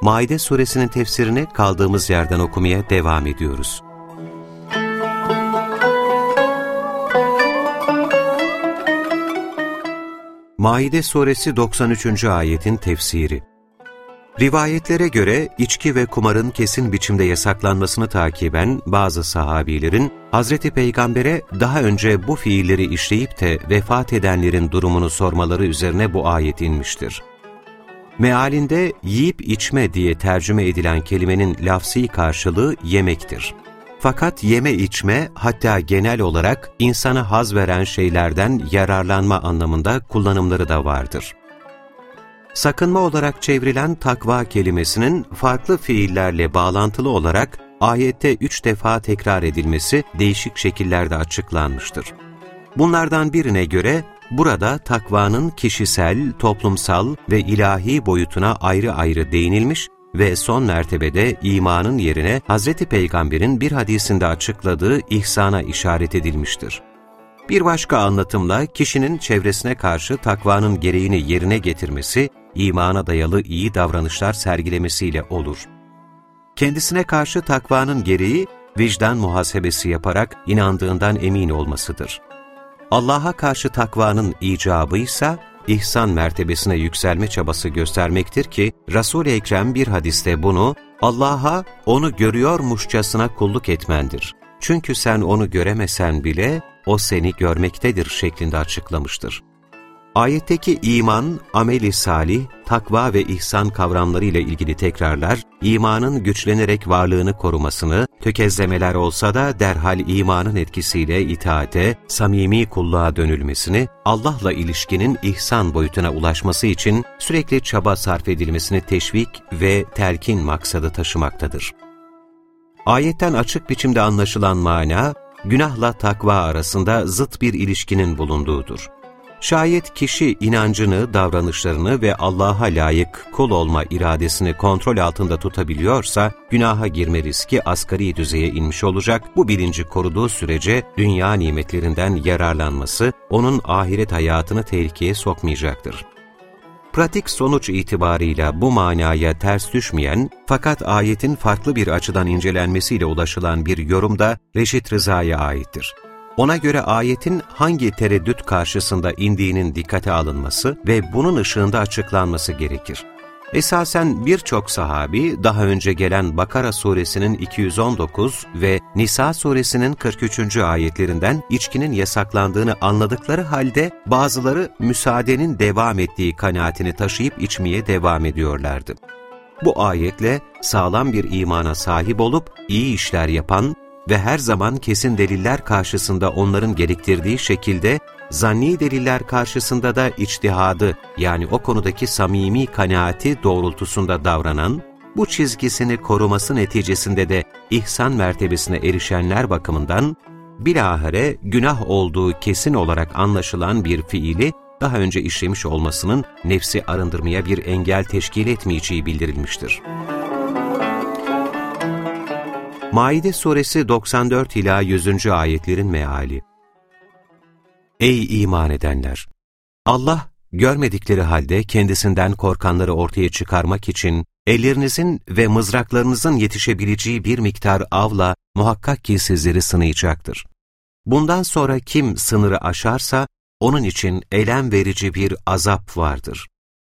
Maide suresinin tefsirini kaldığımız yerden okumaya devam ediyoruz. Maide suresi 93. ayetin tefsiri Rivayetlere göre içki ve kumarın kesin biçimde yasaklanmasını takiben bazı sahabilerin Hazreti Peygamber'e daha önce bu fiilleri işleyip de vefat edenlerin durumunu sormaları üzerine bu ayet inmiştir. Mealinde yiyip içme diye tercüme edilen kelimenin lafsi karşılığı yemektir. Fakat yeme içme hatta genel olarak insana haz veren şeylerden yararlanma anlamında kullanımları da vardır. Sakınma olarak çevrilen takva kelimesinin farklı fiillerle bağlantılı olarak ayette üç defa tekrar edilmesi değişik şekillerde açıklanmıştır. Bunlardan birine göre burada takvanın kişisel, toplumsal ve ilahi boyutuna ayrı ayrı değinilmiş ve son mertebede imanın yerine Hz. Peygamber'in bir hadisinde açıkladığı ihsana işaret edilmiştir. Bir başka anlatımla kişinin çevresine karşı takvanın gereğini yerine getirmesi, imana dayalı iyi davranışlar sergilemesiyle olur. Kendisine karşı takvanın gereği, vicdan muhasebesi yaparak inandığından emin olmasıdır. Allah'a karşı takvanın icabı ise ihsan mertebesine yükselme çabası göstermektir ki Resul-i Ekrem bir hadiste bunu Allah'a onu görüyormuşçasına kulluk etmendir. Çünkü sen onu göremesen bile o seni görmektedir şeklinde açıklamıştır. Ayetteki iman, ameli salih, takva ve ihsan kavramları ile ilgili tekrarlar, imanın güçlenerek varlığını korumasını, tökezlemeler olsa da derhal imanın etkisiyle itaate, samimi kulluğa dönülmesini, Allah'la ilişkinin ihsan boyutuna ulaşması için sürekli çaba sarf edilmesini teşvik ve telkin maksadı taşımaktadır. Ayetten açık biçimde anlaşılan mana, günahla takva arasında zıt bir ilişkinin bulunduğudur. Şayet kişi inancını, davranışlarını ve Allah'a layık kul olma iradesini kontrol altında tutabiliyorsa, günaha girme riski asgari düzeye inmiş olacak, bu bilinci koruduğu sürece dünya nimetlerinden yararlanması, onun ahiret hayatını tehlikeye sokmayacaktır. Pratik sonuç itibarıyla bu manaya ters düşmeyen, fakat ayetin farklı bir açıdan incelenmesiyle ulaşılan bir yorum da Reşit Rıza'ya aittir. Ona göre ayetin hangi tereddüt karşısında indiğinin dikkate alınması ve bunun ışığında açıklanması gerekir. Esasen birçok sahabi daha önce gelen Bakara suresinin 219 ve Nisa suresinin 43. ayetlerinden içkinin yasaklandığını anladıkları halde bazıları müsaadenin devam ettiği kanaatini taşıyıp içmeye devam ediyorlardı. Bu ayetle sağlam bir imana sahip olup iyi işler yapan ve her zaman kesin deliller karşısında onların gerektirdiği şekilde zanni deliller karşısında da içtihadı yani o konudaki samimi kanaati doğrultusunda davranan, bu çizgisini koruması neticesinde de ihsan mertebesine erişenler bakımından bilahare günah olduğu kesin olarak anlaşılan bir fiili daha önce işlemiş olmasının nefsi arındırmaya bir engel teşkil etmeyeceği bildirilmiştir. Maide suresi 94 ila 100. ayetlerin meali. Ey iman edenler! Allah görmedikleri halde kendisinden korkanları ortaya çıkarmak için ellerinizin ve mızraklarınızın yetişebileceği bir miktar avla muhakkak ki sizleri sınayacaktır. Bundan sonra kim sınırı aşarsa onun için elem verici bir azap vardır.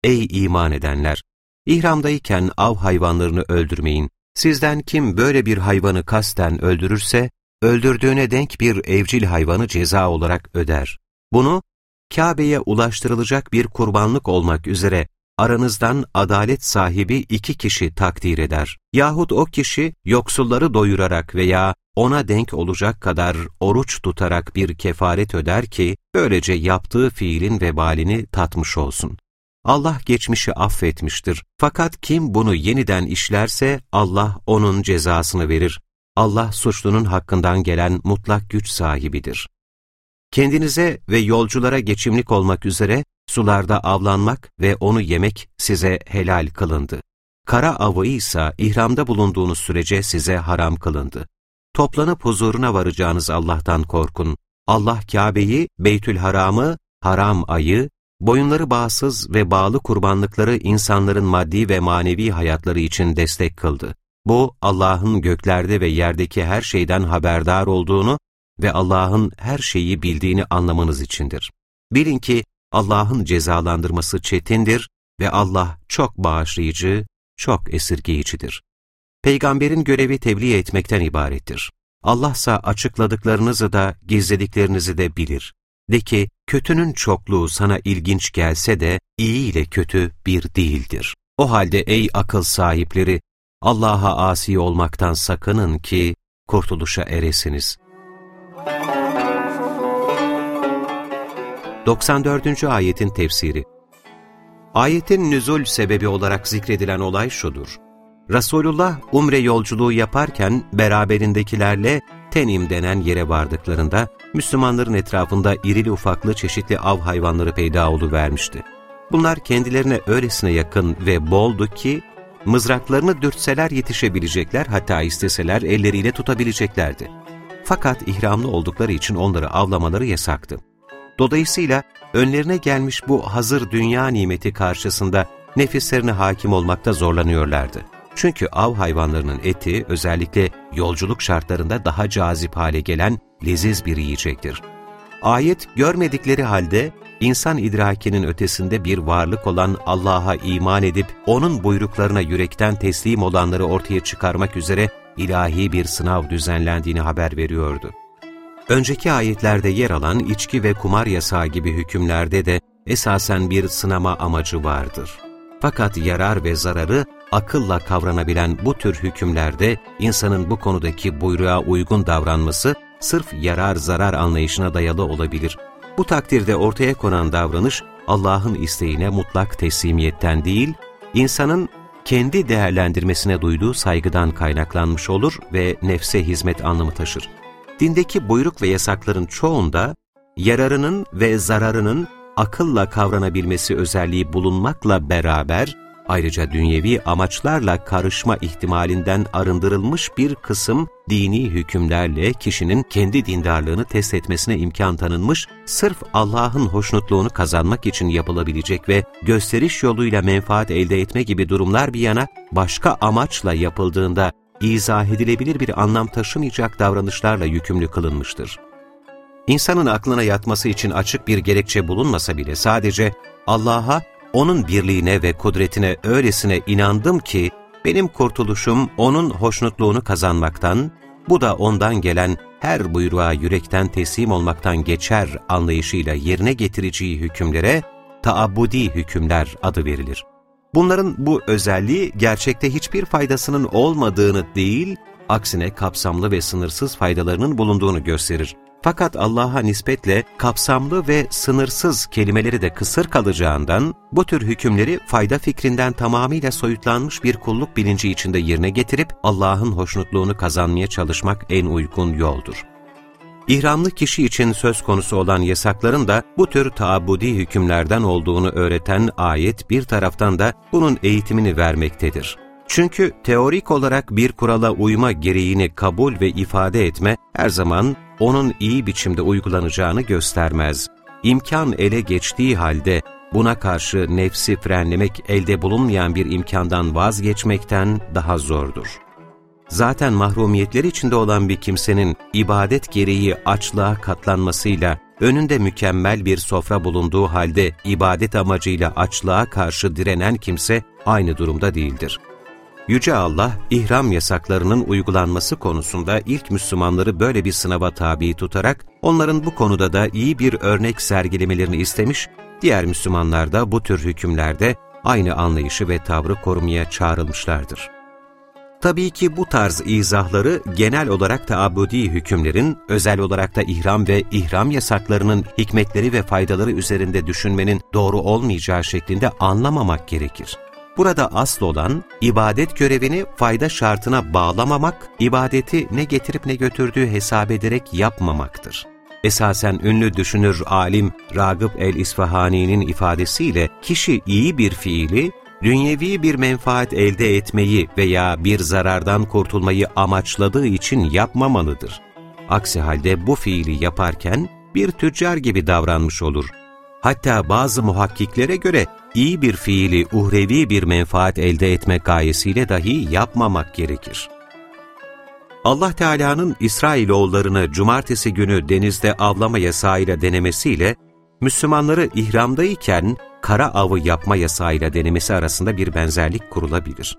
Ey iman edenler! İhramdayken av hayvanlarını öldürmeyin, Sizden kim böyle bir hayvanı kasten öldürürse, öldürdüğüne denk bir evcil hayvanı ceza olarak öder. Bunu, Kabe'ye ulaştırılacak bir kurbanlık olmak üzere aranızdan adalet sahibi iki kişi takdir eder. Yahut o kişi yoksulları doyurarak veya ona denk olacak kadar oruç tutarak bir kefaret öder ki, böylece yaptığı fiilin vebalini tatmış olsun. Allah geçmişi affetmiştir. Fakat kim bunu yeniden işlerse Allah onun cezasını verir. Allah suçlunun hakkından gelen mutlak güç sahibidir. Kendinize ve yolculara geçimlik olmak üzere sularda avlanmak ve onu yemek size helal kılındı. Kara avı ise ihramda bulunduğunuz sürece size haram kılındı. Toplanıp huzuruna varacağınız Allah'tan korkun. Allah Kabe'yi, Beytül Haram'ı, haram ayı, boyunları bağsız ve bağlı kurbanlıkları insanların maddi ve manevi hayatları için destek kıldı. Bu, Allah'ın göklerde ve yerdeki her şeyden haberdar olduğunu ve Allah'ın her şeyi bildiğini anlamanız içindir. Bilin ki Allah'ın cezalandırması çetindir ve Allah çok bağışlayıcı, çok esirgeyicidir. Peygamberin görevi tebliğ etmekten ibarettir. Allah ise açıkladıklarınızı da gizlediklerinizi de bilir. De ki, kötünün çokluğu sana ilginç gelse de iyi ile kötü bir değildir. O halde ey akıl sahipleri, Allah'a asi olmaktan sakının ki kurtuluşa eresiniz. 94. Ayetin Tefsiri Ayetin nüzul sebebi olarak zikredilen olay şudur. Resulullah umre yolculuğu yaparken beraberindekilerle Tenim denen yere vardıklarında Müslümanların etrafında irili ufaklı çeşitli av hayvanları peyda vermişti. Bunlar kendilerine öylesine yakın ve boldu ki mızraklarını dürtseler yetişebilecekler hatta isteseler elleriyle tutabileceklerdi. Fakat ihramlı oldukları için onları avlamaları yasaktı. Dolayısıyla önlerine gelmiş bu hazır dünya nimeti karşısında nefislerine hakim olmakta zorlanıyorlardı. Çünkü av hayvanlarının eti özellikle yolculuk şartlarında daha cazip hale gelen leziz bir yiyecektir. Ayet görmedikleri halde insan idrakinin ötesinde bir varlık olan Allah'a iman edip O'nun buyruklarına yürekten teslim olanları ortaya çıkarmak üzere ilahi bir sınav düzenlendiğini haber veriyordu. Önceki ayetlerde yer alan içki ve kumar yasağı gibi hükümlerde de esasen bir sınama amacı vardır. Fakat yarar ve zararı akılla kavranabilen bu tür hükümlerde insanın bu konudaki buyruğa uygun davranması sırf yarar-zarar anlayışına dayalı olabilir. Bu takdirde ortaya konan davranış Allah'ın isteğine mutlak teslimiyetten değil, insanın kendi değerlendirmesine duyduğu saygıdan kaynaklanmış olur ve nefse hizmet anlamı taşır. Dindeki buyruk ve yasakların çoğunda yararının ve zararının akılla kavranabilmesi özelliği bulunmakla beraber, ayrıca dünyevi amaçlarla karışma ihtimalinden arındırılmış bir kısım dini hükümlerle kişinin kendi dindarlığını test etmesine imkan tanınmış, sırf Allah'ın hoşnutluğunu kazanmak için yapılabilecek ve gösteriş yoluyla menfaat elde etme gibi durumlar bir yana, başka amaçla yapıldığında izah edilebilir bir anlam taşımayacak davranışlarla yükümlü kılınmıştır. İnsanın aklına yatması için açık bir gerekçe bulunmasa bile sadece Allah'a, O'nun birliğine ve kudretine öylesine inandım ki, benim kurtuluşum O'nun hoşnutluğunu kazanmaktan, bu da O'ndan gelen her buyruğa yürekten teslim olmaktan geçer anlayışıyla yerine getireceği hükümlere, taabbudi hükümler adı verilir. Bunların bu özelliği gerçekte hiçbir faydasının olmadığını değil, aksine kapsamlı ve sınırsız faydalarının bulunduğunu gösterir. Fakat Allah'a nispetle kapsamlı ve sınırsız kelimeleri de kısır kalacağından, bu tür hükümleri fayda fikrinden tamamıyla soyutlanmış bir kulluk bilinci içinde yerine getirip Allah'ın hoşnutluğunu kazanmaya çalışmak en uygun yoldur. İhramlı kişi için söz konusu olan yasakların da bu tür taabudi hükümlerden olduğunu öğreten ayet bir taraftan da bunun eğitimini vermektedir. Çünkü teorik olarak bir kurala uyma gereğini kabul ve ifade etme her zaman onun iyi biçimde uygulanacağını göstermez. İmkan ele geçtiği halde buna karşı nefsi frenlemek elde bulunmayan bir imkandan vazgeçmekten daha zordur. Zaten mahrumiyetler içinde olan bir kimsenin ibadet gereği açlığa katlanmasıyla önünde mükemmel bir sofra bulunduğu halde ibadet amacıyla açlığa karşı direnen kimse aynı durumda değildir. Yüce Allah, ihram yasaklarının uygulanması konusunda ilk Müslümanları böyle bir sınava tabi tutarak, onların bu konuda da iyi bir örnek sergilemelerini istemiş, diğer Müslümanlar da bu tür hükümlerde aynı anlayışı ve tavrı korumaya çağrılmışlardır. Tabii ki bu tarz izahları genel olarak da abudi hükümlerin, özel olarak da ihram ve ihram yasaklarının hikmetleri ve faydaları üzerinde düşünmenin doğru olmayacağı şeklinde anlamamak gerekir. Burada asıl olan, ibadet görevini fayda şartına bağlamamak, ibadeti ne getirip ne götürdüğü hesap ederek yapmamaktır. Esasen ünlü düşünür alim Ragıp el-İsfahani'nin ifadesiyle kişi iyi bir fiili, dünyevi bir menfaat elde etmeyi veya bir zarardan kurtulmayı amaçladığı için yapmamalıdır. Aksi halde bu fiili yaparken bir tüccar gibi davranmış olur. Hatta bazı muhakkiklere göre iyi bir fiili uhrevi bir menfaat elde etmek gayesiyle dahi yapmamak gerekir. Allah Teala'nın İsrailoğullarını cumartesi günü denizde avlama yasağıyla denemesiyle, Müslümanları ihramdayken kara avı yapma yasağıyla denemesi arasında bir benzerlik kurulabilir.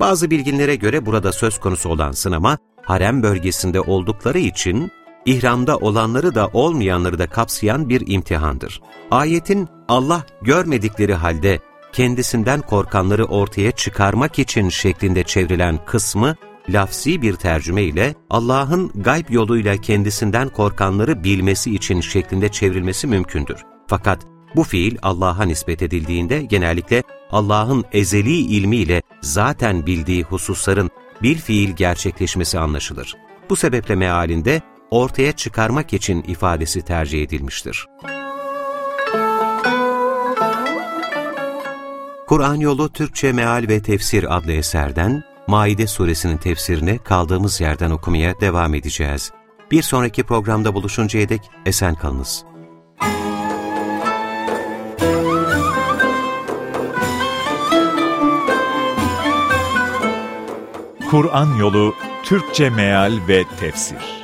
Bazı bilginlere göre burada söz konusu olan sınama, harem bölgesinde oldukları için ihramda olanları da olmayanları da kapsayan bir imtihandır. Ayetin Allah görmedikleri halde kendisinden korkanları ortaya çıkarmak için şeklinde çevrilen kısmı, lafsi bir tercüme ile Allah'ın gayb yoluyla kendisinden korkanları bilmesi için şeklinde çevrilmesi mümkündür. Fakat bu fiil Allah'a nispet edildiğinde genellikle Allah'ın ezeli ilmiyle zaten bildiği hususların bir fiil gerçekleşmesi anlaşılır. Bu sebeple mealinde ortaya çıkarmak için ifadesi tercih edilmiştir. Kur'an Yolu Türkçe Meal ve Tefsir adlı eserden Maide suresinin tefsirine kaldığımız yerden okumaya devam edeceğiz. Bir sonraki programda buluşuncaya dek esen kalınız. Kur'an Yolu Türkçe Meal ve Tefsir